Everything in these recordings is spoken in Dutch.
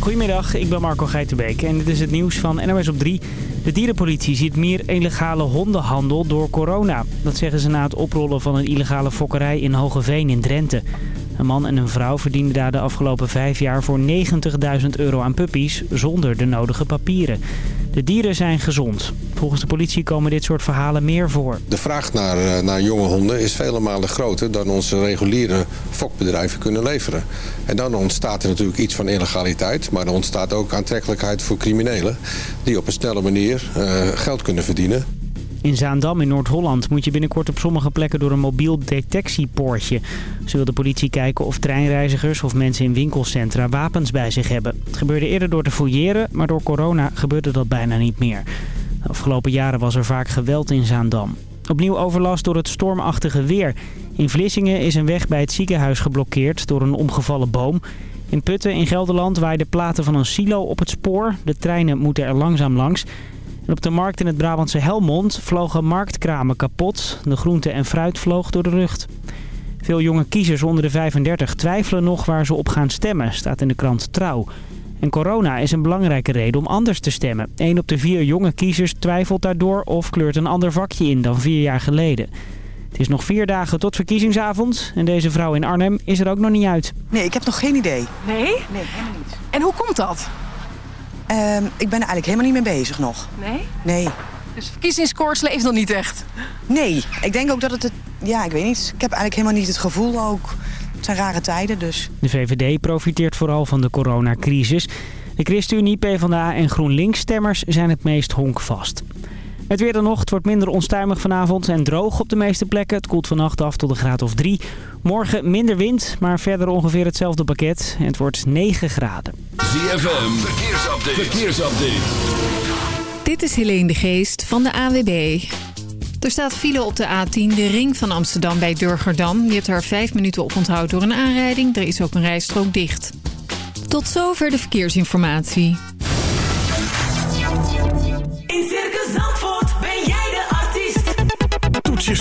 Goedemiddag, ik ben Marco Geitenbeek en dit is het nieuws van NOS op 3. De dierenpolitie ziet meer illegale hondenhandel door corona. Dat zeggen ze na het oprollen van een illegale fokkerij in Hogeveen in Drenthe. Een man en een vrouw verdienden daar de afgelopen vijf jaar voor 90.000 euro aan puppies zonder de nodige papieren. De dieren zijn gezond. Volgens de politie komen dit soort verhalen meer voor. De vraag naar, eh, naar jonge honden is vele malen groter dan onze reguliere fokbedrijven kunnen leveren. En dan ontstaat er natuurlijk iets van illegaliteit, maar er ontstaat ook aantrekkelijkheid voor criminelen die op een snelle manier uh, geld kunnen verdienen. In Zaandam in Noord-Holland moet je binnenkort op sommige plekken door een mobiel detectiepoortje. Ze wil de politie kijken of treinreizigers of mensen in winkelcentra wapens bij zich hebben. Het gebeurde eerder door te fouilleren, maar door corona gebeurde dat bijna niet meer. De afgelopen jaren was er vaak geweld in Zaandam. Opnieuw overlast door het stormachtige weer. In Vlissingen is een weg bij het ziekenhuis geblokkeerd door een omgevallen boom. In Putten in Gelderland waaiden platen van een silo op het spoor. De treinen moeten er langzaam langs op de markt in het Brabantse Helmond vlogen marktkramen kapot. De groente en fruit vloog door de lucht. Veel jonge kiezers onder de 35 twijfelen nog waar ze op gaan stemmen, staat in de krant Trouw. En corona is een belangrijke reden om anders te stemmen. 1 op de vier jonge kiezers twijfelt daardoor of kleurt een ander vakje in dan vier jaar geleden. Het is nog vier dagen tot verkiezingsavond en deze vrouw in Arnhem is er ook nog niet uit. Nee, ik heb nog geen idee. Nee? Nee, helemaal niet. En hoe komt dat? Ehm, ik ben er eigenlijk helemaal niet mee bezig nog. Nee? Nee. Dus verkiezingskoorts leeft nog niet echt? Nee. Ik denk ook dat het... het ja, ik weet niet. Ik heb eigenlijk helemaal niet het gevoel ook... Het zijn rare tijden dus. De VVD profiteert vooral van de coronacrisis. De ChristenUnie, PvdA en GroenLinks-stemmers zijn het meest honkvast. Het weer dan nog. Het wordt minder onstuimig vanavond en droog op de meeste plekken. Het koelt vannacht af tot een graad of 3. Morgen minder wind, maar verder ongeveer hetzelfde pakket. Het wordt 9 graden. ZFM, verkeersupdate. verkeersupdate. Dit is Helene de Geest van de AWB. Er staat file op de A10, de ring van Amsterdam bij Durgerdam. Je hebt er 5 minuten op onthoud door een aanrijding. Er is ook een rijstrook dicht. Tot zover de verkeersinformatie.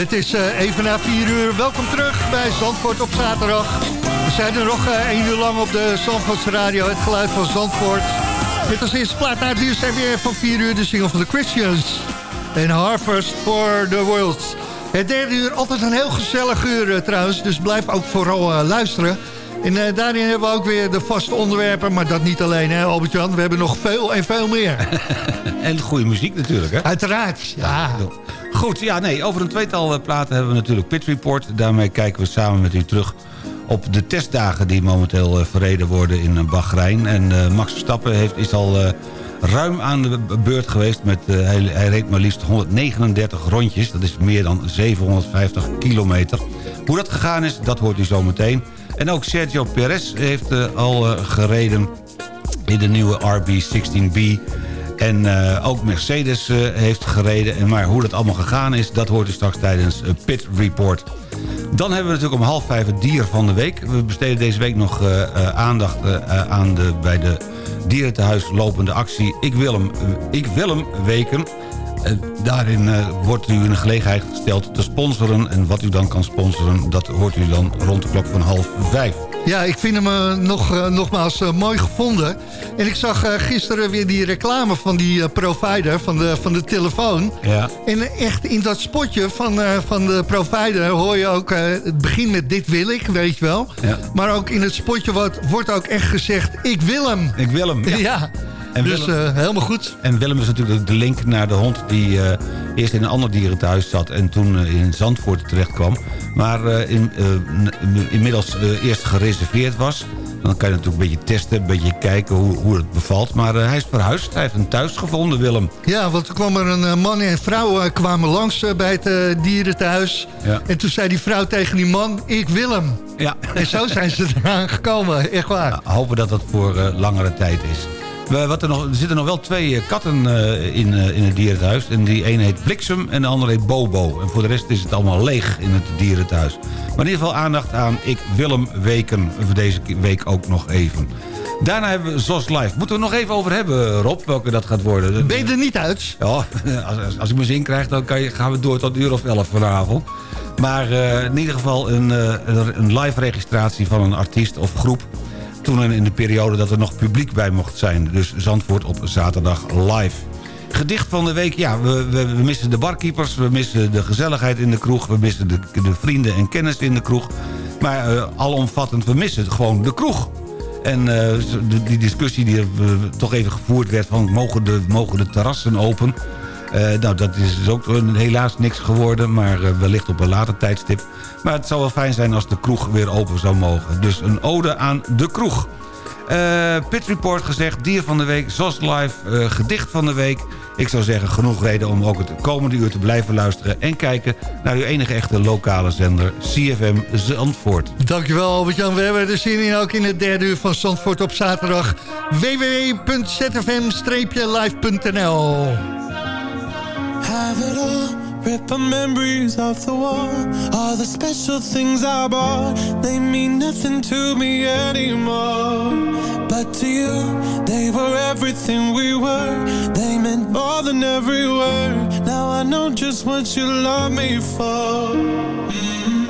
Het is eh, even na 4 uur. Welkom terug bij Zandvoort op zaterdag. We zijn er nog eh, één uur lang op de Zandvoortse radio. Het geluid van Zandvoort. Met als eerste plaat naar het nieuws weer van 4 uur de single van de Christians. En Harvest for the World. Het derde uur, altijd een heel gezellig uur eh, trouwens. Dus blijf ook vooral luisteren. En eh, daarin hebben we ook weer de vaste onderwerpen. Maar dat niet alleen, hè Albert-Jan. We hebben nog veel en veel meer. En goede muziek natuurlijk, hè? Uiteraard, ja. Goed, ja, nee, over een tweetal eh, platen hebben we natuurlijk Pit Report. Daarmee kijken we samen met u terug op de testdagen die momenteel eh, verreden worden in Bahrein. En Max Verstappen heeft, is al ruim aan de beurt geweest. Met, hij, hij reed maar liefst 139 rondjes. Dat is meer dan 750 kilometer. Hoe dat gegaan is, dat hoort u zo meteen. En ook Sergio Perez heeft eh, al eh, gereden in de nieuwe RB16B. En eh, ook Mercedes heeft gereden. En maar hoe dat allemaal gegaan is, dat hoort u straks tijdens Pit Report. Dan hebben we natuurlijk om half vijf het dier van de week. We besteden deze week nog aandacht aan de, bij de dierentehuis lopende actie Ik wil hem, ik wil hem weken. Eh, daarin eh, wordt u in de gelegenheid gesteld te sponsoren. En wat u dan kan sponsoren, dat hoort u dan rond de klok van half vijf. Ja, ik vind hem eh, nog, nogmaals mooi gevonden. En ik zag gisteren weer die reclame van die provider van de, van de telefoon. Ja. En echt in dat spotje van, van de provider hoor je ook... het begint met dit wil ik, weet je wel. Ja. Maar ook in het spotje wordt, wordt ook echt gezegd... ik wil hem. Ik wil hem, ja. En dus Willem- eh, helemaal goed. En Willem is natuurlijk de link naar de hond die eh, eerst in een ander dierenthuis zat... en toen eh, in Zandvoort terecht kwam. Maar in, inmiddels eerst gereserveerd was. Dan kan je natuurlijk een beetje testen, een beetje kijken hoe, hoe het bevalt. Maar hij is verhuisd, hij heeft een thuis gevonden, Willem. Ja, want er kwam er een man en vrouw eh, kwamen langs bij het dierenthuis. Ja. En toen zei die vrouw tegen die man, ik wil hem. Ja. En zo zijn ze eraan gekomen, echt waar. hopen dat dat voor langere tijd is. We, wat er, nog, er zitten nog wel twee eh, katten eh, in, eh, in het dierenthuis. En die ene heet Bliksem en de andere heet Bobo. En voor de rest is het allemaal leeg in het dierenthuis. Maar in ieder geval aandacht aan Ik Willem Weken. Voor deze week ook nog even. Daarna hebben we Zos Live. Moeten we het nog even over hebben, Rob, welke dat gaat worden. Ben je er niet uit? Ja, als, als, als ik mijn zin krijg, dan kan je, gaan we door tot een uur of elf vanavond. Maar in ieder geval een, een- een live registratie van een artiest of groep. Toen in de periode dat er nog publiek bij mocht zijn. Dus Zandvoort op zaterdag live. Gedicht van de week, ja, we, we, we missen de barkeepers... we missen de gezelligheid in de kroeg... we missen de, de vrienden en kennis in de kroeg. Maar uh, alomvattend, we missen gewoon de kroeg. En de, die discussie die uh, toch even gevoerd werd... van mogen de, mogen de terrassen open... Uh, nou, dat is dus ook helaas niks geworden, maar uh, wellicht op een later tijdstip. Maar het zou wel fijn zijn als de kroeg weer open zou mogen. Dus een ode aan de kroeg. Uh, Pit Report gezegd, dier van de week, ZOS Live, gedicht van de week. Ik zou zeggen, genoeg reden om ook het komende uur te blijven luisteren... en kijken naar uw enige echte lokale zender, CFM Zandvoort. Dankjewel Albert-Jan. We hebben er zin in ook in het derde uur van Zandvoort op zaterdag. www.zfm-live.nl Have it all, rip our memories off the wall All the special things I bought. They mean nothing to me anymore. But to you, they were everything we were. They meant more than every word. Now I know just what you love me for mm.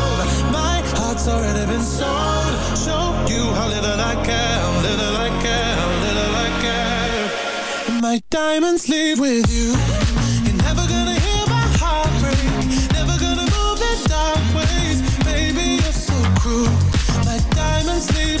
My already been sold. Show you how little I care little I care little I care. My diamonds leave with you. You're never gonna hear my heart break. Never gonna move in dark ways. Baby, you're so cruel. My diamonds leave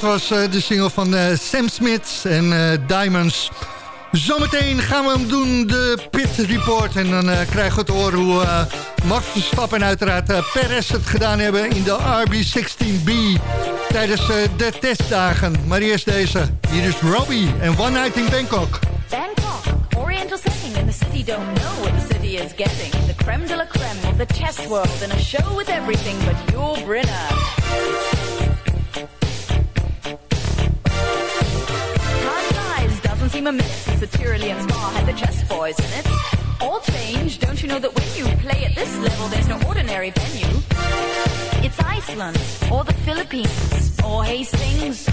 dat was uh, de single van uh, Sam Smith en uh, Diamonds. Zometeen gaan we hem doen, de Pit Report. En dan krijgen we te horen hoe Max Verstappen en uiteraard Perez het gedaan hebben... in de RB16B tijdens de testdagen. Maar eerst deze. Hier is Robbie en One Night in Bangkok. Bangkok, oriental setting, and the city don't know what the city is getting. The creme de la creme of the chess world, and a show with everything but your Brinner. Seem a since the Tyrolean Spa had the chess boys in it. All change, don't you know that when you play at this level, there's no ordinary venue? It's Iceland, or the Philippines, or Hastings,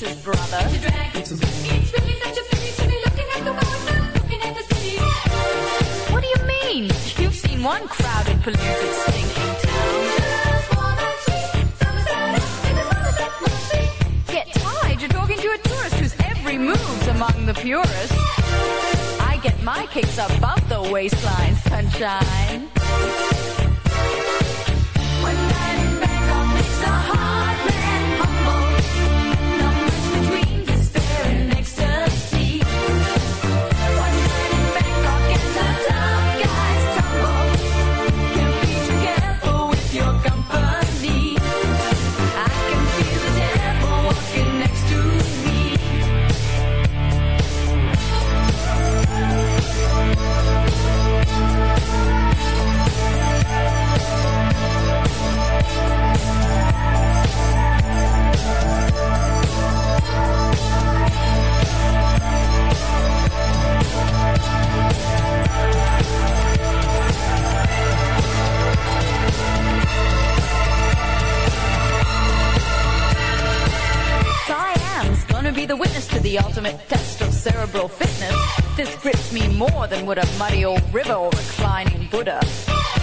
pieces, brother. To drag you to me. It's really such a pity to be looking at the world, looking at the city. What do you mean? You've seen one crowded, polluted, stinking town. Get tired, you're talking to a tourist whose every move's among the purest. I get my kicks above the waistline, sunshine. Be the witness to the ultimate test of cerebral fitness. This grips me more than would a muddy old river or reclining Buddha.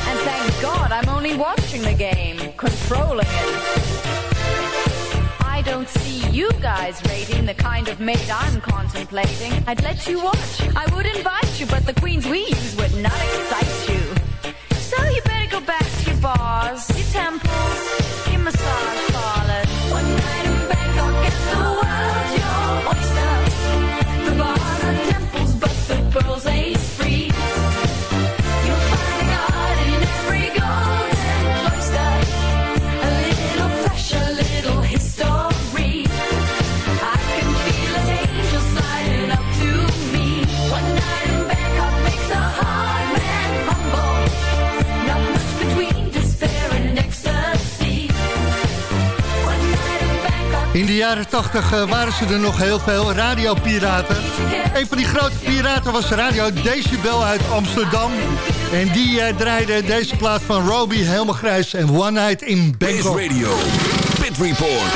And thank God I'm only watching the game, controlling it. I don't see you guys rating the kind of mate I'm contemplating. I'd let you watch, I would invite you, but the queens we use would not excite you. So you better go back to your bars, your temples, de jaren 80 eh, waren ze er nog heel veel, radiopiraten. Een van die grote piraten was Radio Decibel uit Amsterdam. En die eh, draaide deze plaat van Roby helemaal grijs en One Night in Bangkok. Radio, Pit Report.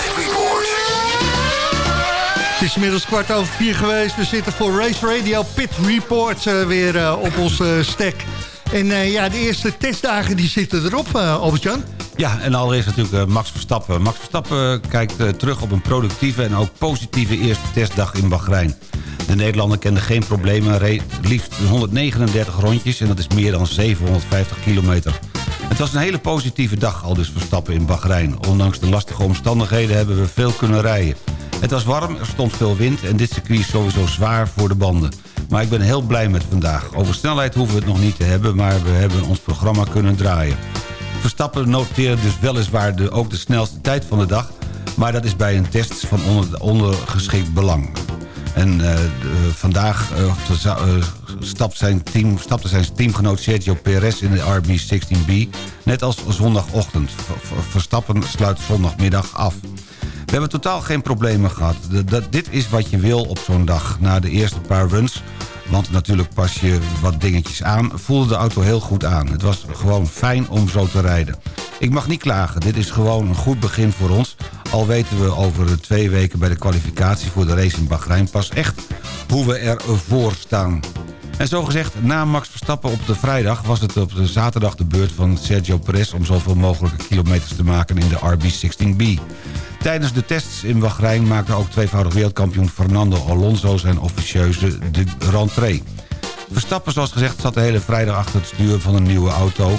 Het is inmiddels kwart over vier geweest. We zitten voor Race Radio Pit Report eh, weer eh, op onze stek. En ja, de eerste testdagen die zitten erop, Albert-Jan. Ja, en allereerst natuurlijk eh, Max Verstappen. Max Verstappen kijkt eh, terug op een productieve en ook positieve eerste testdag in Bahrein. De Nederlander kende geen problemen, reed liefst 139 rondjes... en dat is meer dan 750 kilometer. Het was een hele positieve dag, al dus Verstappen in Bahrein. Ondanks de lastige omstandigheden hebben we veel kunnen rijden. Het was warm, er stond veel wind en dit circuit is sowieso zwaar voor de banden. Maar ik ben heel blij met vandaag. Over snelheid hoeven we het nog niet te hebben, maar we hebben ons programma kunnen draaien. Verstappen noteerde dus weliswaar de, ook de snelste tijd van de dag... maar dat is bij een test van onder, ondergeschikt belang. En eh, de- vandaag eh, of de za- eh, stapt zijn team, stapte zijn teamgenoot Sergio Perez in de RB16B... net als zondagochtend. Verstappen sluit zondagmiddag af. We hebben totaal geen problemen gehad. Dit is wat je wil op zo'n dag. Na de eerste paar runs, want natuurlijk pas je wat dingetjes aan... voelde de auto heel goed aan. Het was gewoon fijn om zo te rijden. Ik mag niet klagen, dit is gewoon een goed begin voor ons... al weten we over twee weken bij de kwalificatie voor de race in Bahrein... pas echt hoe we ervoor staan. En zo gezegd, na Max Verstappen op de vrijdag... was het op de zaterdag de beurt van Sergio Perez... om zoveel mogelijke kilometers te maken in de RB16B. Tijdens de tests in Bahrein maakte ook tweevoudig wereldkampioen Fernando Alonso... zijn officieuze de rentree. Verstappen, zoals gezegd, zat de hele vrijdag achter het stuur van een nieuwe auto...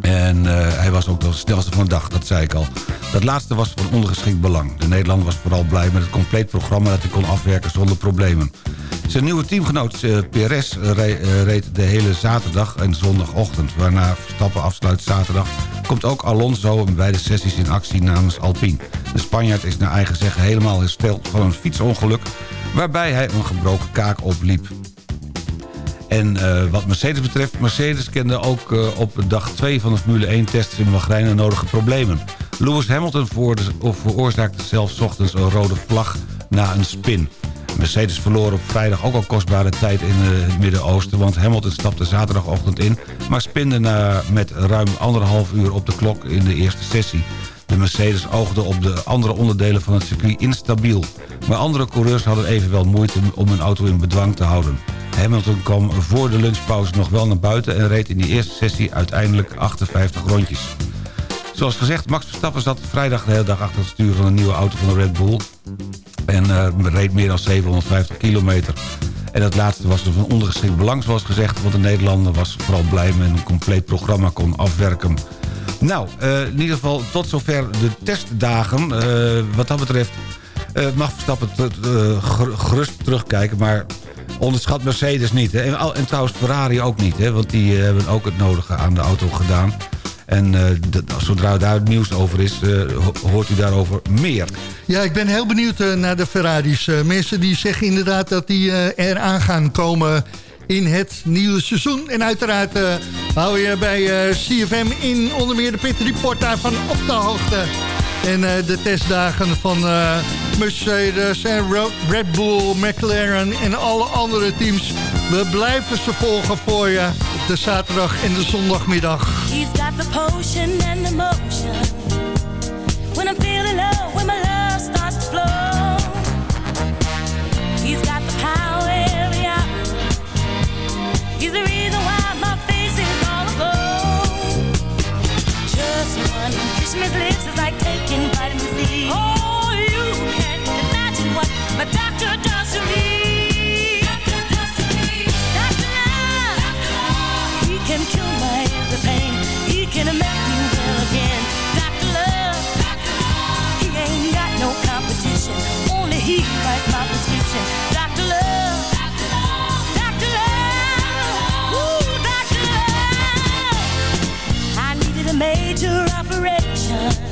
En eh, hij was ook de snelste van de dag, dat zei ik al. Dat laatste was van ondergeschikt belang. De Nederlander was vooral blij met het compleet programma... dat hij kon afwerken zonder problemen. Zijn nieuwe teamgenoot eh, Perez re- eh, reed de hele zaterdag en zondagochtend... waarna Verstappen afsluit zaterdag... komt ook Alonso in beide sessies in actie namens Alpine. De Spanjaard is naar eigen zeggen helemaal hersteld van een fietsongeluk... waarbij hij een gebroken kaak opliep. En eh, wat Mercedes betreft, Mercedes kende ook eh, op dag 2 van de Formule 1-tests in Bahrein de nodige problemen. Lewis Hamilton veroorzaakte zelfs ochtends een rode vlag na een spin. Mercedes verloor op vrijdag ook al kostbare tijd in eh, het Midden-Oosten... want Hamilton stapte zaterdagochtend in... maar spinde met ruim anderhalf uur op de klok in de eerste sessie. De Mercedes oogde op de andere onderdelen van het circuit instabiel. Maar andere coureurs hadden evenwel moeite om hun auto in bedwang te houden. Hamilton kwam voor de lunchpauze nog wel naar buiten... en reed in die eerste sessie uiteindelijk 58 rondjes. Zoals gezegd, Max Verstappen zat vrijdag de hele dag achter het stuur van een nieuwe auto van de Red Bull. En eh, reed meer dan 750 kilometer. En dat laatste was dus van ondergeschikt belang zoals gezegd... want de Nederlander was vooral blij met een compleet programma kon afwerken. Nou, eh, in ieder geval tot zover de testdagen. Eh, wat dat betreft eh, mag Verstappen gerust terugkijken... maar onderschat Mercedes niet. Hè? En, trouwens Ferrari ook niet, hè? want die hebben ook het nodige aan de auto gedaan. En d- zodra daar nieuws over is, ho- hoort u daarover meer. Ja, ik ben heel benieuwd naar de Ferraris. Mensen die zeggen inderdaad dat die eraan gaan komen in het nieuwe seizoen. En uiteraard eh, hou je bij eh, CFM in onder meer de Pit Report daarvan op de hoogte. En eh, de testdagen van Mercedes Red Bull, McLaren en alle andere teams. We blijven ze volgen voor je op de zaterdag en de zondagmiddag. He's got the potion and the motion. When my major operation.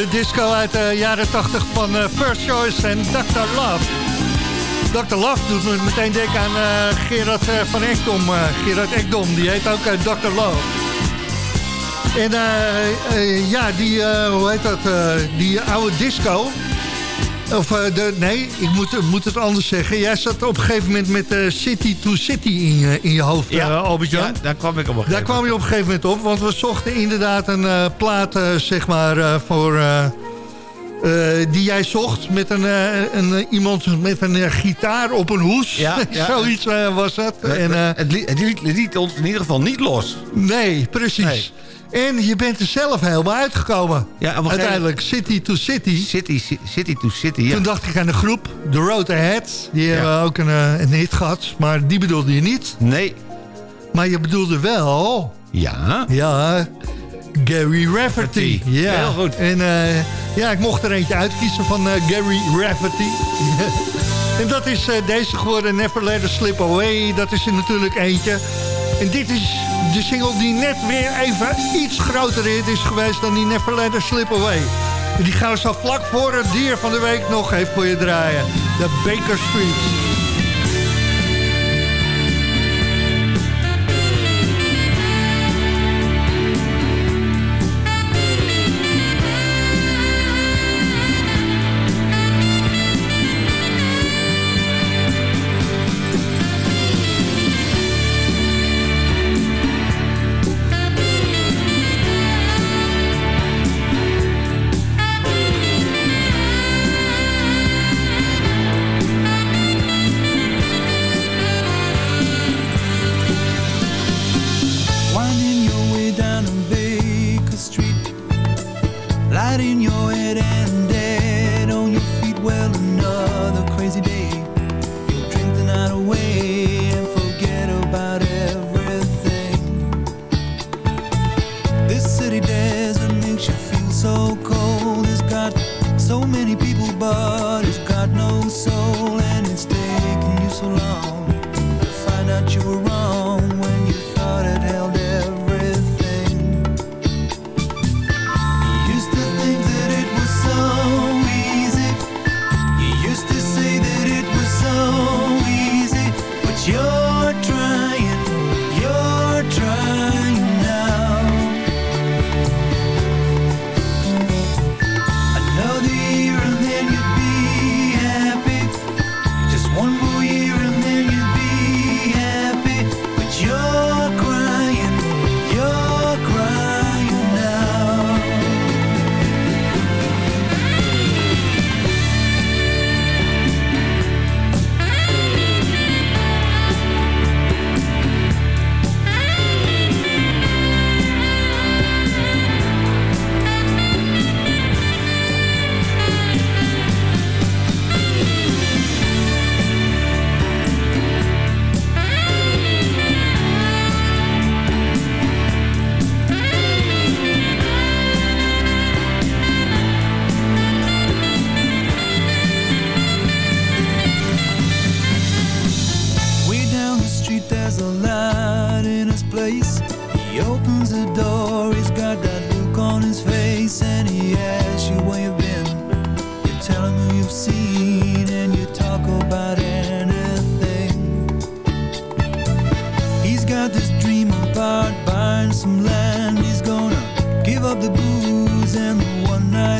De disco uit de jaren 80 van eh, First Choice en Dr. Love. Dr. Love doet me meteen denken aan eh, Gerard eh, van Ekdom. eh, Gerard Ekdom, die heet ook eh, Dr. Love. En eh, eh, ja, die, eh, hoe heet dat, eh, die oude disco... Of eh, de, nee, ik moet, moet het anders zeggen. Jij zat op een gegeven moment met eh, City to City in je, in je hoofd, Ja, eh, Albert-Jan. ja, daar kwam ik op een gegeven Daar kwam je op een gegeven moment op, want we zochten inderdaad een eh, plaat, eh, zeg maar, eh, voor... eh, die jij zocht met een, eh, een, eh, iemand met een gitaar op een hoes. Ja, ja. Zoiets was het. Nee, en, het, liet, het liet- het ons in ieder geval niet los. nee, precies. En je bent er zelf helemaal uitgekomen. Ja, Uiteindelijk, City to City. City, city to City, ja. Toen dacht ik aan de groep, The Road Ahead. Die hebben ook een, een hit gehad, maar die bedoelde je niet. Nee. Maar je bedoelde wel... Ja. Ja, Gary Rafferty. Ja. Heel goed. En eh, ja, ik mocht er eentje uitkiezen van eh, Gary Rafferty. en dat is eh, deze geworden, Never Let Us Slip Away. Dat is er natuurlijk eentje. En dit is de single die net weer even iets groter hit is geweest dan die Never Let Us Slip Away. En die gaan we zo vlak voor het dier van de week nog even voor je draaien. De Baker Street.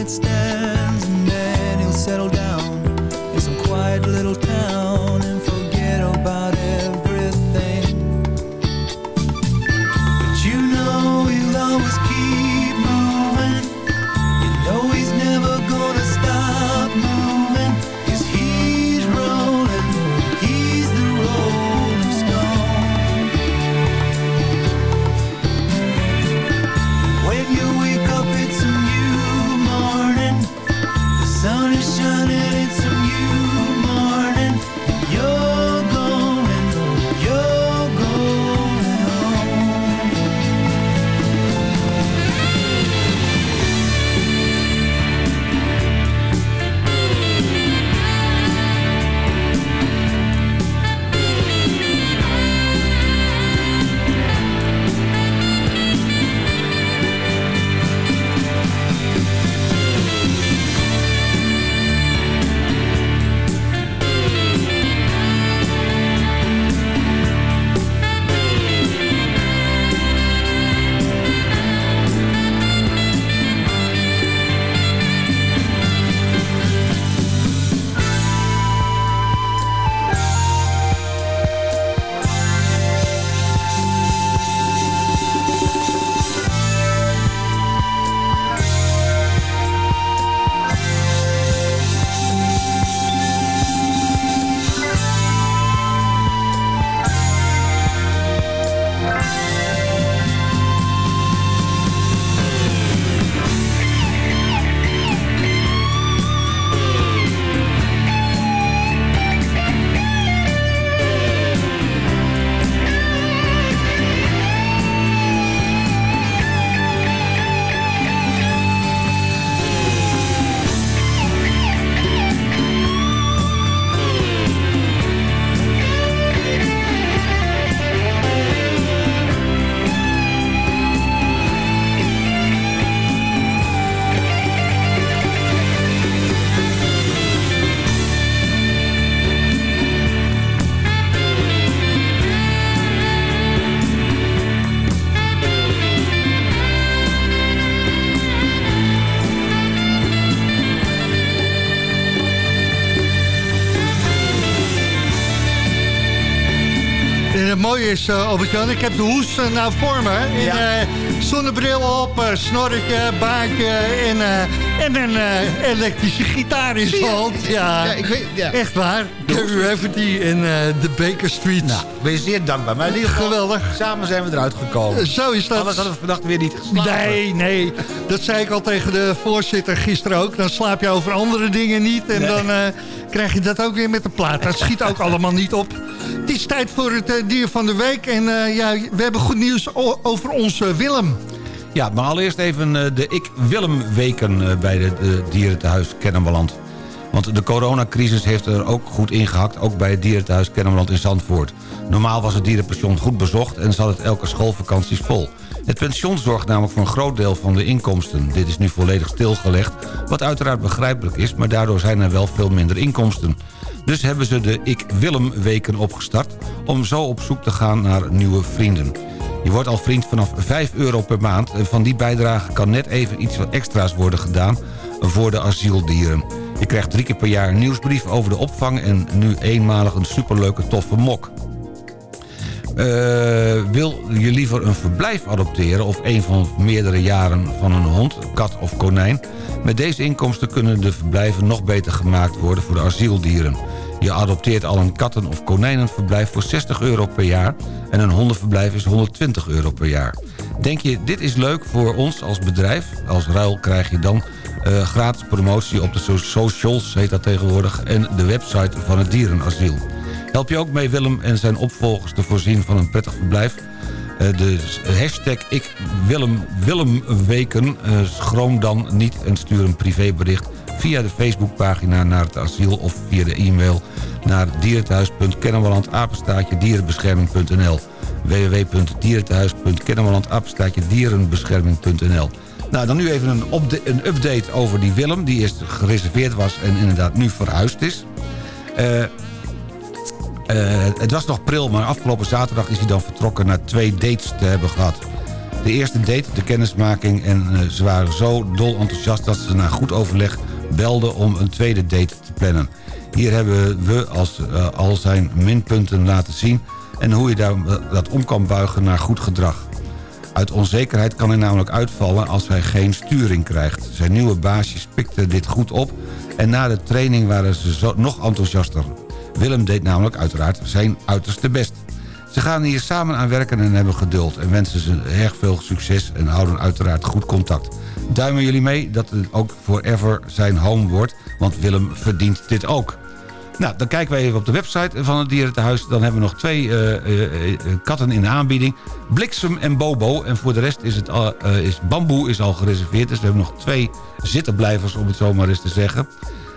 One night stands And then he'll settle down is, uh, Albert-Jan, ik heb de hoes uh, nou voor me. In, Ja. uh, zonnebril op, snorretje, baardje en, en een elektrische gitaar in zijn hand. Ja, Ja, ik weet- ja. echt waar. Rafferty in de Baker Street. Nou, ben je zeer dankbaar. Maar in ieder geval, Geweldig. samen zijn we eruit gekomen. Zo is dat. Anders hadden we vannacht weer niet geslapen. Nee, nee. Dat zei ik al tegen de voorzitter gisteren ook. Dan slaap je over andere dingen niet. En Nee. dan eh, krijg je dat ook weer met de plaat. Dat schiet ook allemaal niet op. Het is tijd voor het eh, dier van de week. En eh, ja, we hebben goed nieuws over onze Willem. Ja, maar allereerst even eh, de Ik Willem weken eh, bij de dierentehuis Kennemerland. Want de coronacrisis heeft er ook goed ingehakt, ook bij het dierentehuis Kennemerland in Zandvoort. Normaal was het dierenpension goed bezocht en zat het elke schoolvakanties vol. Het pension zorgt namelijk voor een groot deel van de inkomsten. Dit is nu volledig stilgelegd, wat uiteraard begrijpelijk is... maar daardoor zijn er wel veel minder inkomsten. Dus hebben ze de Ik Willem weken opgestart... om zo op zoek te gaan naar nieuwe vrienden. Je wordt al vriend vanaf 5 euro per maand... en van die bijdrage kan net even iets wat extra's worden gedaan... voor de asieldieren. Je krijgt drie keer per jaar een nieuwsbrief over de opvang... en nu eenmalig een superleuke toffe mok. Eh, wil je liever een verblijf adopteren... of een van meerdere jaren van een hond, kat of konijn? Met deze inkomsten kunnen de verblijven nog beter gemaakt worden voor de asieldieren. Je adopteert al een katten- of konijnenverblijf voor 60 euro per jaar... en een hondenverblijf is 120 euro per jaar. Denk je, dit is leuk voor ons als bedrijf? Als ruil krijg je dan eh, gratis promotie op de so- socials, heet dat tegenwoordig... en de website van het dierenasiel. Help je ook mee Willem en zijn opvolgers te voorzien van een prettig verblijf? Eh, de hashtag ik Willem, Willemweken. eh, schroom dan niet en stuur een privébericht via de Facebookpagina naar het asiel... of via de e-mail naar dierenthuis.kennemerland apenstaatje dierenbescherming.nl www.dierenthuis.kennemerland apenstaatje dierenbescherming.nl nou, dan nu even een, een update over die Willem... die eerst gereserveerd was en inderdaad nu verhuisd is. Eh, eh, het was nog pril, maar afgelopen zaterdag is hij dan vertrokken... na twee dates te hebben gehad. De eerste date, de kennismaking... en eh, ze waren zo dol enthousiast dat ze na goed overleg belden... om een tweede date te plannen. Hier hebben we als, eh, al zijn minpunten laten zien... en hoe je daar, dat om kan buigen naar goed gedrag. Uit onzekerheid kan hij namelijk uitvallen als hij geen sturing krijgt. Zijn nieuwe baasjes pikten dit goed op... en na de training waren ze zo, nog enthousiaster. Willem deed namelijk uiteraard zijn uiterste best. Ze gaan hier samen aan werken en hebben geduld... en wensen ze erg veel succes en houden uiteraard goed contact. Duimen jullie mee dat het ook forever zijn home wordt... want Willem verdient dit ook. Nou, dan kijken we even op de website van het dierentehuis. Dan hebben we nog twee eh, eh, eh, katten in aanbieding. Bliksem en Bobo. En voor de rest is, het al, is Bamboe is al gereserveerd. Dus we hebben nog twee zittenblijvers, om het zo maar eens te zeggen.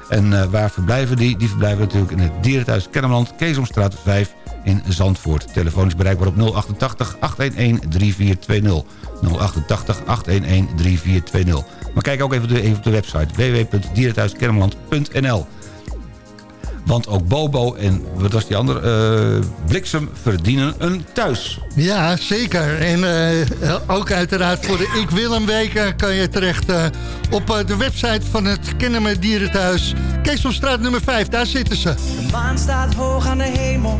En waar verblijven die? Die verblijven natuurlijk in het dierentehuis Kennemerland... Keesomstraat 5 in Zandvoort. Telefoon is bereikbaar op 088 811 3420. 088 811 3420. Maar kijk ook even, de, even op de website www.dierenthuiskennemerland.nl want ook Bobo en wat was die andere? eh, Bliksem verdienen een thuis. Ja, zeker. En eh, ook uiteraard voor de Ik Willem weken kan je terecht eh, op eh, de website van het Kennemer Dierenthuis. Keesomstraat nummer 5, daar zitten ze. De maan staat hoog aan de hemel.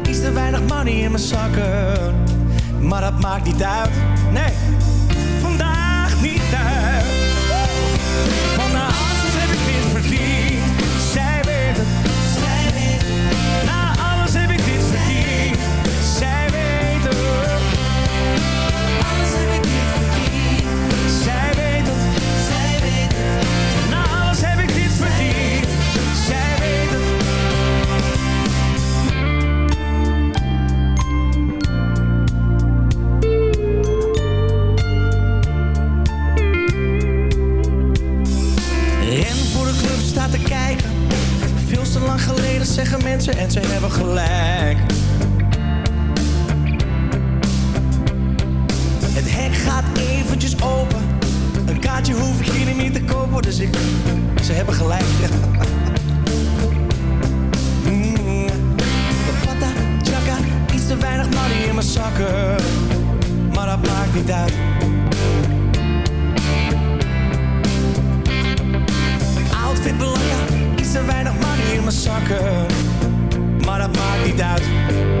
iets te weinig money in mijn zakken. Maar dat maakt niet uit. Nee, vandaag niet uit. Staat te kijken. Veel te lang geleden zeggen mensen en ze hebben gelijk. Het hek gaat eventjes open. Een kaartje hoef ik hier niet te kopen, dus ik... Ze hebben gelijk. Mm. Pata, iets te weinig money in mijn zakken. Maar dat maakt niet uit. Mijn. Maar dat maakt niet uit.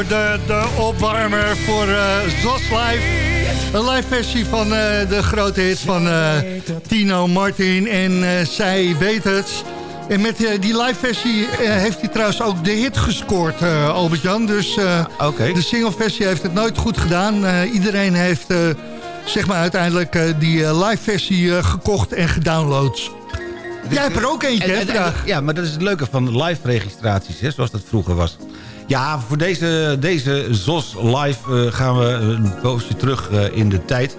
hoorde de opwarmer voor Zos Live. Een live versie van eh, de grote hit van eh, Tino Martin en Zij Weet Het. En met die live versie heeft hij trouwens ook de hit gescoord, Albert-Jan. Dus eh, de single versie heeft het nooit goed gedaan. Iedereen heeft zeg maar uiteindelijk die live versie gekocht en gedownload. Jij hebt er ook eentje, En- hè? Ja, maar dat is het leuke van live registraties, hè, zoals dat vroeger was. Ja, voor deze, deze ZOS live eh, gaan we een poosje terug eh, in de tijd.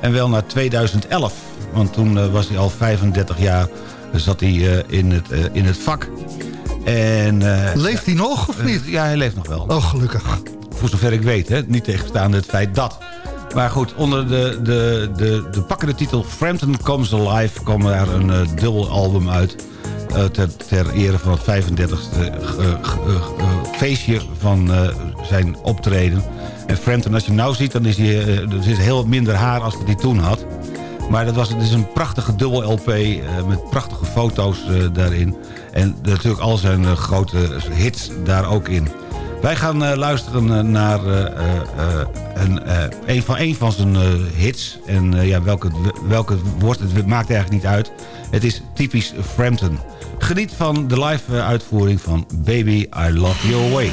En wel naar 2011. Want toen eh, was hij al 35 jaar, zat hij in, het, in het vak. En, Leeft hij nog of niet? ja, hij leeft nog wel. Oh, gelukkig. Voor zover ik weet, hè? niet tegenstaande het feit dat. Maar goed, onder de, de, de, de pakkende titel Frampton Comes Alive... kwam daar een eh, dubbel album uit... eh, ter, ter ere van het 35e eh, eh, feestje van zijn optreden. En Frampton, als je hem nou ziet, dan is hij, er zit heel minder haar als dat hij toen had. Maar dat was, het is een prachtige dubbel LP met prachtige foto's daarin. En natuurlijk al zijn grote hits daar ook in. Wij gaan eh, luisteren eh, naar eh, een, van, een van zijn hits. En ja, welke, welke wordt, het maakt eigenlijk niet uit. Het is typisch Frampton. Geniet van de live uitvoering van Baby I Love Your Way.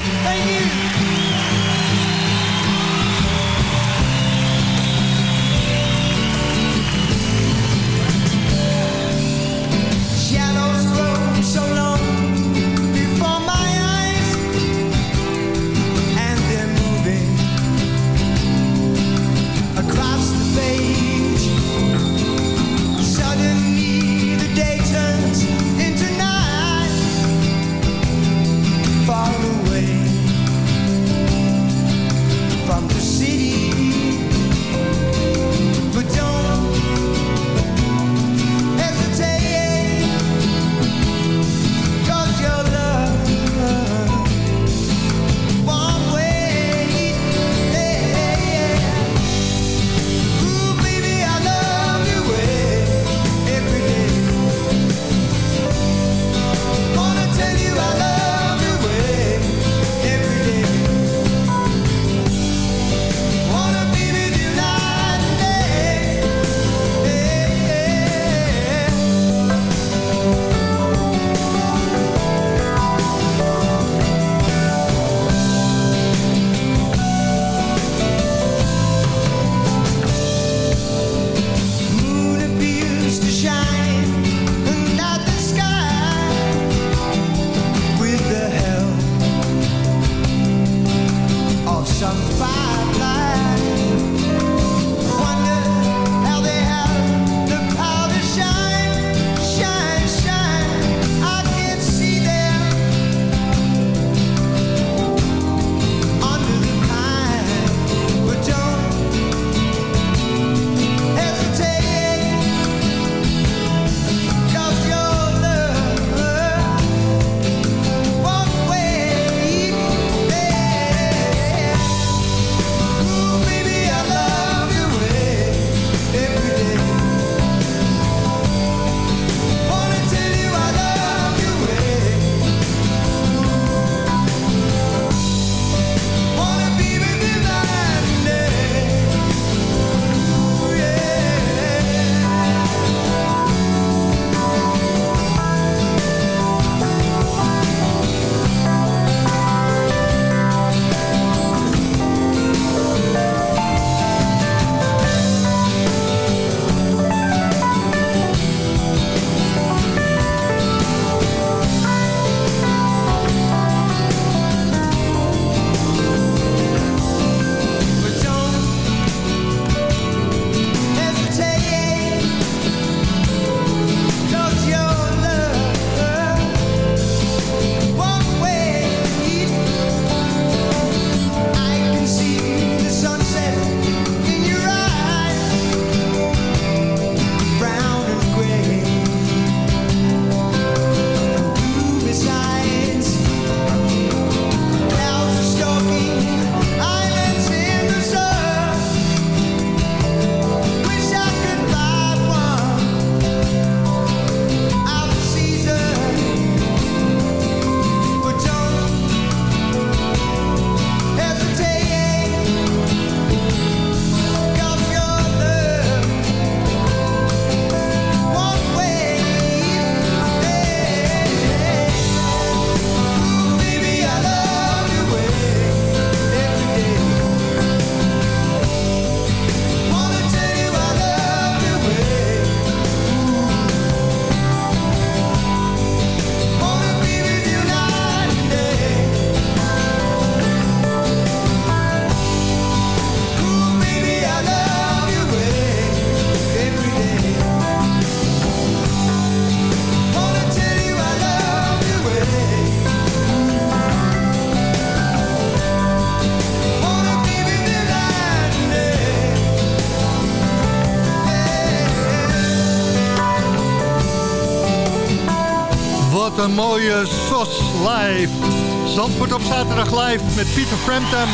Live met Pieter Frampton.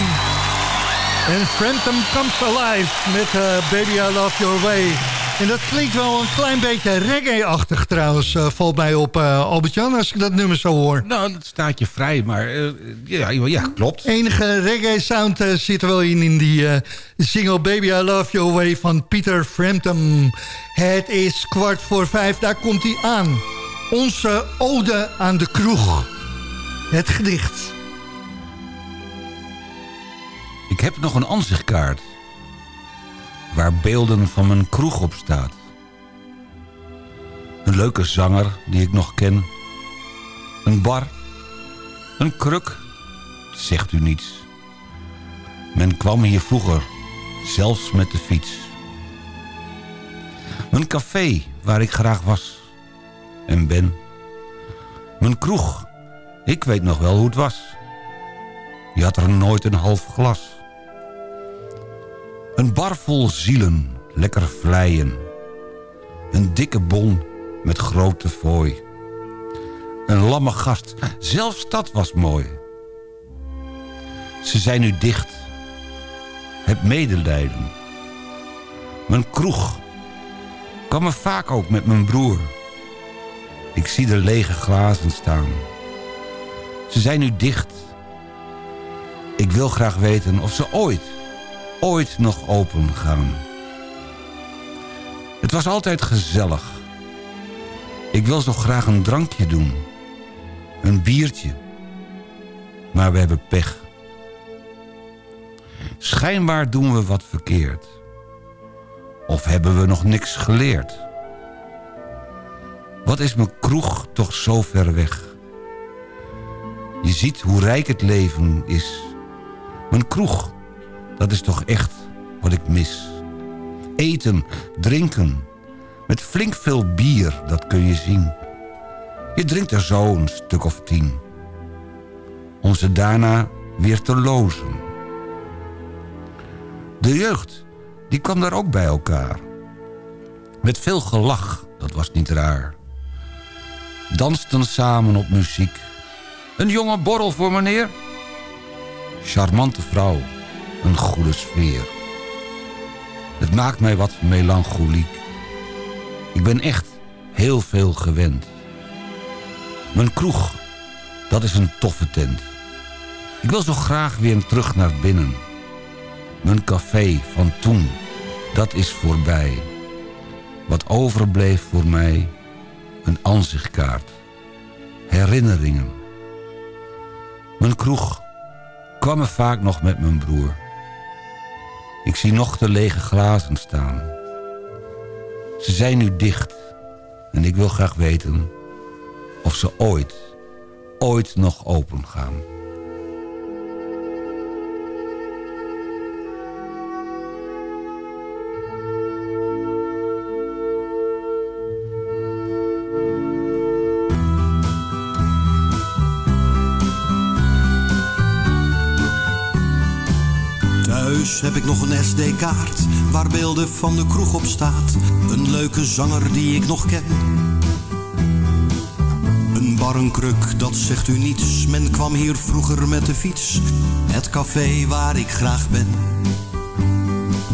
En Frampton comes alive met eh, Baby I Love Your Way. En dat klinkt wel een klein beetje reggae-achtig trouwens, eh, valt mij op uh, Albert-Jan, als ik dat nummer zo hoor. Nou, dat staat je vrij, maar eh, ja, ja, klopt. Enige reggae-sound zit er wel in, in die single Baby I Love Your Way van Peter Frampton. Het is kwart voor vijf, daar komt hij aan. Onze ode aan de kroeg. Het gedicht. Ik heb nog een ansichtkaart waar beelden van mijn kroeg op staat. Een leuke zanger die ik nog ken. Een bar. Een kruk. Zegt u niets. Men kwam hier vroeger, zelfs met de fiets. Mijn café, waar ik graag was. En ben. Mijn kroeg. Ik weet nog wel hoe het was. Je had er nooit een half glas. Een bar vol zielen, lekker vleien. Een dikke bon met grote fooi. Een lamme gast, zelfs dat was mooi. Ze zijn nu dicht. Het medelijden. Mijn kroeg. kwam er vaak ook met mijn broer. Ik zie de lege glazen staan. Ze zijn nu dicht. Ik wil graag weten of ze ooit ooit nog open gaan. Het was altijd gezellig. Ik wil zo graag een drankje doen. Een biertje. Maar we hebben pech. Schijnbaar doen we wat verkeerd. Of hebben we nog niks geleerd? Wat is mijn kroeg toch zo ver weg? Je ziet hoe rijk het leven is. Mijn kroeg dat is toch echt wat ik mis. Eten, drinken. Met flink veel bier, dat kun je zien. Je drinkt er zo een stuk of tien. Om ze daarna weer te lozen. De jeugd, die kwam daar ook bij elkaar. Met veel gelach, dat was niet raar. Dansten samen op muziek. Een jonge borrel voor meneer? Charmante vrouw een goede sfeer. Het maakt mij wat melancholiek. Ik ben echt heel veel gewend. Mijn kroeg, dat is een toffe tent. Ik wil zo graag weer terug naar binnen. Mijn café van toen, dat is voorbij. Wat overbleef voor mij, een aanzichtkaart. Herinneringen. Mijn kroeg kwam er vaak nog met mijn broer. Ik zie nog de lege glazen staan. Ze zijn nu dicht. En ik wil graag weten of ze ooit, ooit nog open gaan. Heb ik nog een SD-kaart waar beelden van de kroeg op staat. Een leuke zanger die ik nog ken. Een barrenkruk, dat zegt u niets. Men kwam hier vroeger met de fiets. Het café waar ik graag ben.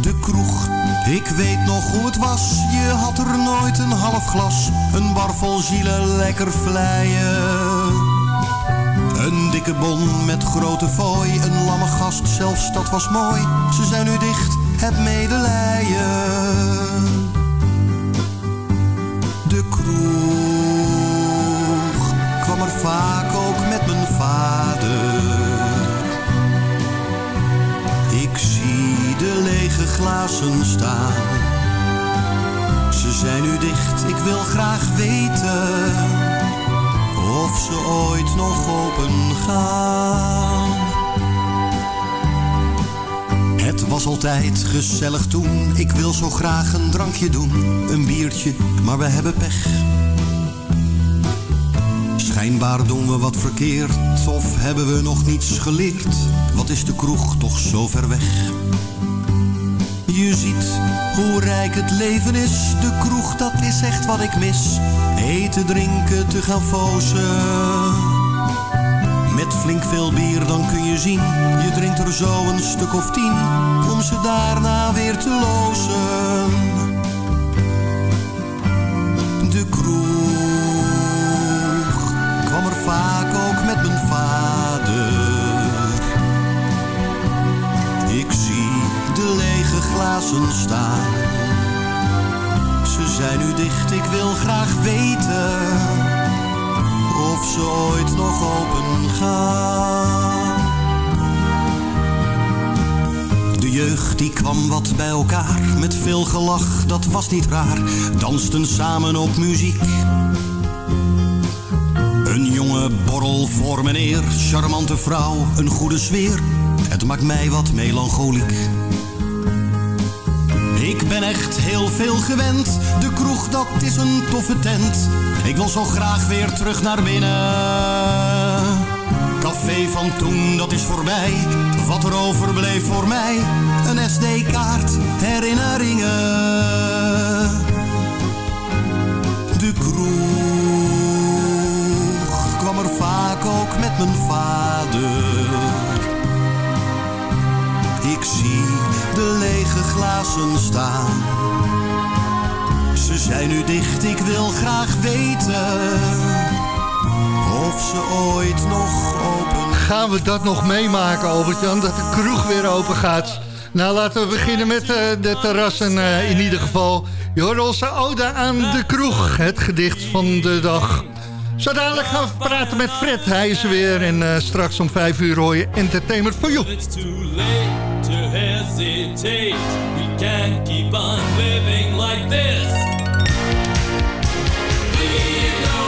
De kroeg, ik weet nog hoe het was. Je had er nooit een half glas. Een bar vol zielen, lekker vleien. Een dikke bon met grote fooi, een lamme gast, zelfs dat was mooi. Ze zijn nu dicht, het medelijden. De kroeg kwam er vaak ook met mijn vader. Ik zie de lege glazen staan. Ze zijn nu dicht, ik wil graag weten of ze ooit nog open gaan. Het was altijd gezellig toen, ik wil zo graag een drankje doen, een biertje, maar we hebben pech. Schijnbaar doen we wat verkeerd, of hebben we nog niets geleerd? Wat is de kroeg toch zo ver weg? Je ziet hoe rijk het leven is. De kroeg, dat is echt wat ik mis. Eten, drinken, te gaan fozen. Met flink veel bier, dan kun je zien. Je drinkt er zo een stuk of tien. Om ze daarna weer te lozen. De kroeg kwam er vaak ook met mijn glazen staan. Ze zijn nu dicht, ik wil graag weten of ze ooit nog open gaan. De jeugd die kwam wat bij elkaar, met veel gelach, dat was niet raar. Dansten samen op muziek. Een jonge borrel voor meneer, charmante vrouw, een goede sfeer. Het maakt mij wat melancholiek. Ik ben echt heel veel gewend. De kroeg, dat is een toffe tent. Ik wil zo graag weer terug naar binnen. Café van toen, dat is voorbij. Wat er overbleef voor mij. Een SD-kaart, herinneringen. De kroeg kwam er vaak ook met mijn vader. Ik zie de lege glazen staan. Ze zijn nu dicht, ik wil graag weten of ze ooit nog open Gaan we dat nog meemaken, Albert-Jan, dat de kroeg weer open gaat? Nou, laten we beginnen met eh, de terrassen eh, in ieder geval. Je hoort onze ode aan de kroeg, het gedicht van de dag. Zo dadelijk gaan we praten met Fred, hij is er weer. En eh, straks om vijf uur hoor je Entertainment for You. To hesitate. We can't keep on living like this. Leave no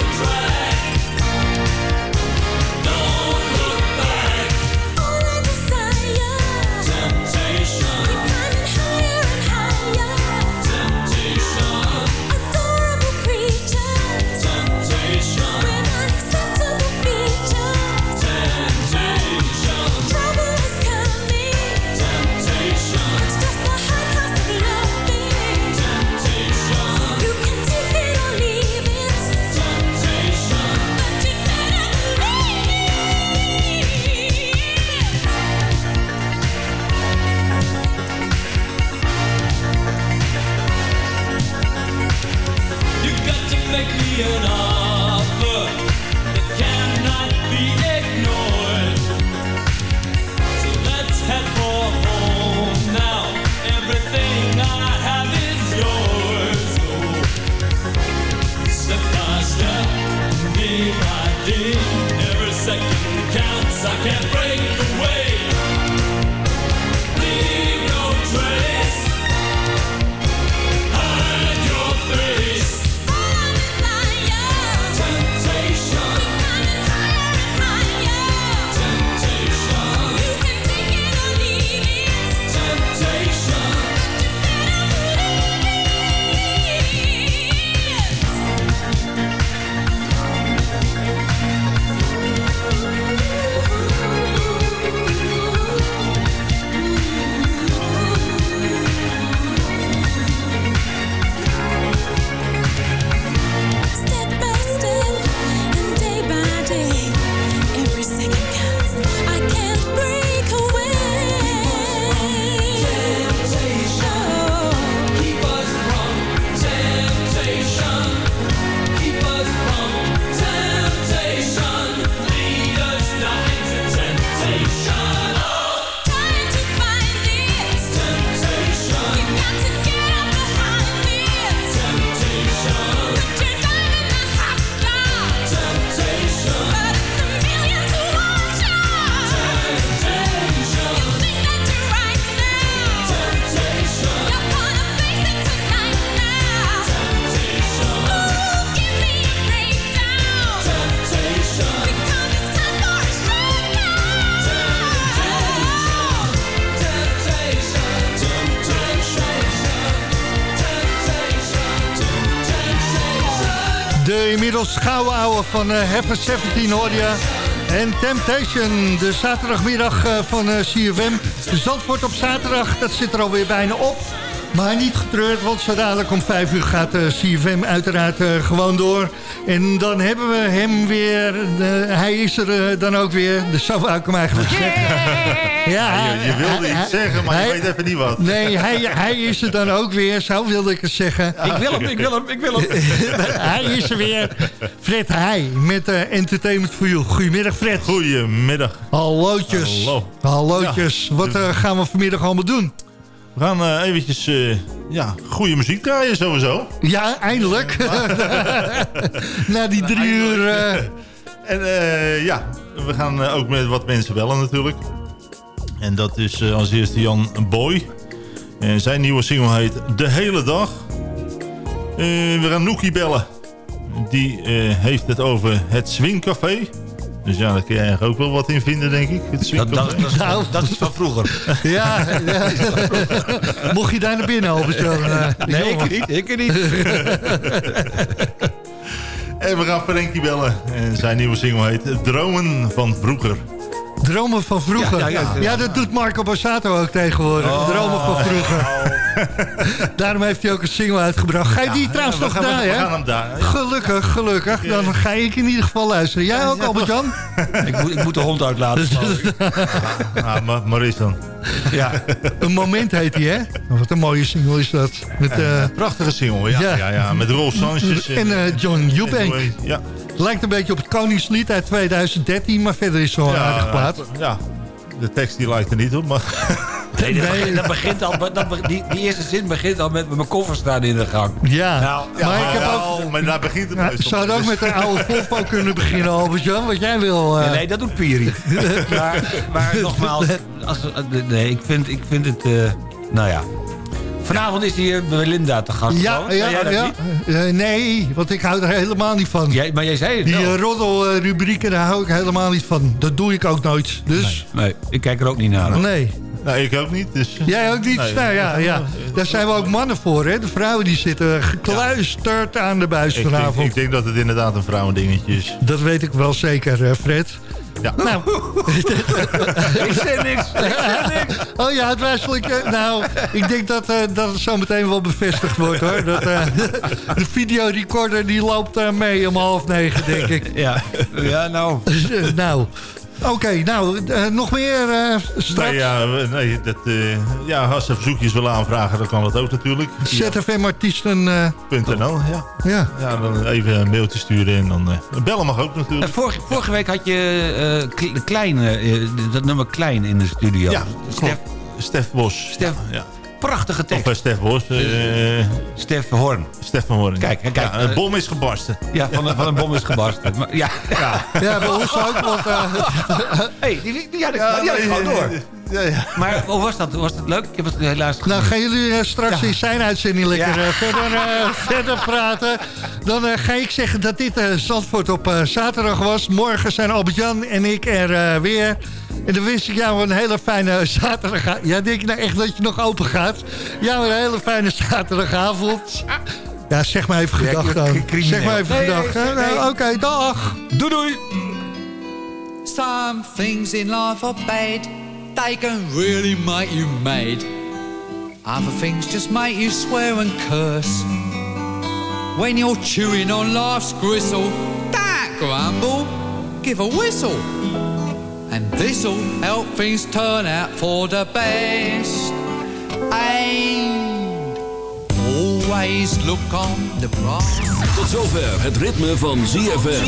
gouden van uh, Heaven 17 hoor. En Temptation, de zaterdagmiddag eh, van eh, CFM. Zandvoort op zaterdag, dat zit er alweer bijna op. Maar niet getreurd, want zo dadelijk om 5 uur gaat eh, CFM uiteraard eh, gewoon door. En dan hebben we hem weer. hij is er eh, dan ook weer. Dus zo wou ik hem eigenlijk zeggen. Ja, je, je wilde hij- iets zeggen, maar hij- je weet even niet wat. Nee, hij, hij is er dan ook weer. Zo wilde ik het zeggen. Ik wil hem, ik wil hem, ik wil hem. hij is er weer. Fred Heij met eh, Entertainment for You. Goedemiddag Fred. Goedemiddag. Hallootjes. Hallo. Hallootjes. Wat gaan we vanmiddag allemaal doen? We gaan eh, eventjes eh, ja, goede muziek draaien sowieso. Ja, eindelijk. Na die drie uur... eh, En ja, we gaan ook met wat mensen bellen natuurlijk. En dat is als eerste Jan Boy. En zijn nieuwe single heet De Hele Dag. We gaan Noekie bellen. Die heeft het over het Swingcafé. Dus ja, daar kun je eigenlijk ook wel wat in vinden, denk ik. Het Dat, dat, dat, dat is van vroeger. ja, ja. Mocht je daar naar binnen over zo? eh, Nee, ik niet. Ik niet. En we gaan Ferenkie bellen. En zijn nieuwe single heet Dromen van Vroeger. Dromen van vroeger. Ja, Ja, ja, ja. dat doet Marco Borsato ook tegenwoordig. Oh. Dromen van vroeger. Daarom heeft hij ook een single uitgebracht. Ga je die trouwens we nog draaien? we hè? gaan hem daar. Gelukkig, gelukkig. Dan ga ik in ieder geval luisteren. Jij ook, Albert-Jan? Ik moet, ik moet de hond uitlaten. Ah, maar dan. Ja. Een moment heet hij, hè? Wat een mooie single is dat. Met, eh, Prachtige single, ja. Ja. ja. ja, Met Rolf Sanchez. en eh, John Eubank. Ja. Lijkt een beetje op het Koningslied uit 2013, maar verder is het aardige plaat. Ja, de tekst die lijkt er niet op, maar... Nee, dat, Nee. begint, dat begint al, dat, be- die, die eerste zin begint al met mijn koffer staan in de gang. Ja, Nou, ja, maar ik heb Ja, ook... maar daar begint het Ja, meestal zou het ook met een oude Volvo kunnen beginnen, Albert-Jan? Wat jij wil... eh, Nee, nee, dat doet Piri. maar, maar nogmaals, als, nee, ik vind, ik vind het... eh, nou ja. Vanavond is hier bij Linda te gast. Ja, ja, ja. Eh, nee, want ik hou er helemaal niet van. Jij, maar jij zei het Die wel. uh, roddelrubrieken, daar hou ik helemaal niet van. Dat doe ik ook nooit. Dus, Nee, ik kijk er ook niet naar. nee. Nee, ik ook niet, dus... Jij ook niet? Nee. nou ja, ja. Daar zijn we ook mannen voor, hè. De vrouwen die zitten gekluisterd aan de buis Ik denk, vanavond. ik denk dat het inderdaad een vrouwendingetje is. Dat weet ik wel zeker, eh, Fred. Ja. Nou, ik zeg niks. Ik zeg niks. oh ja, het wijselijk. eh, nou, ik denk dat, eh, dat het zo meteen wel bevestigd wordt, hoor. Dat, eh, de videorecorder die loopt eh, mee om half negen, denk ik. Ja, ja nou. nou, oké, nou, eh, nog meer eh straks? Nee, ja, nee dat, eh, ja, als ze verzoekjes willen aanvragen, dan kan dat ook natuurlijk. Via ZFM-artiesten, eh, .nl, ja. ja. Ja, dan even een mailtje sturen en dan... eh, bellen mag ook natuurlijk. Vorige, vorige week had je eh, Kle- Klein, eh, dat nummer Klein in de studio. Ja, Stef. Stef Bos. Stef, Ja. Prachtige Of tekst. bij Stef Bos. eh Stef Horn. Stef van Hoorn. Kijk, kijk, Ja, een eh, bom is gebarsten. Ja, van, een- van een bom is gebarsten. Maar, ja, ja. Ja, ons ook, want... eh, Hey, die, die, die had ik, die had ik gewoon door. Ja, ja. Maar hoe was dat? Was dat leuk? Ik heb het helaas gezien. Nou, gaan jullie eh, straks Ja. in zijn uitzending lekker Ja. eh, verder, eh, verder praten. Dan eh, ga ik zeggen dat dit eh, Zandvoort op eh, zaterdag was. Morgen zijn Albert-Jan en ik er eh, weer. En dan wens ik jou een hele fijne zaterdag. Ja, denk je nou echt dat je nog open gaat? Ja, een hele fijne zaterdagavond. Ja, zeg maar even gedag dan. Zeg maar even gedag. nee, hè? nee. Nou, Oké, dag. Doei doei! Some things in life are bad. They can really make you mad. Other things just make you swear and curse. When you're chewing on life's gristle, don't grumble, give a whistle. And this'll help things turn out for the best. And always look on the bright. Tot zover het ritme van ZFM.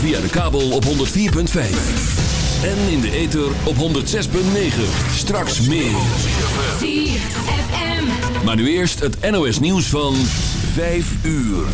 Via de kabel op 104.5. En in de ether op 106.9. Straks meer. ZFM. Maar nu eerst het NOS nieuws van 5 uur.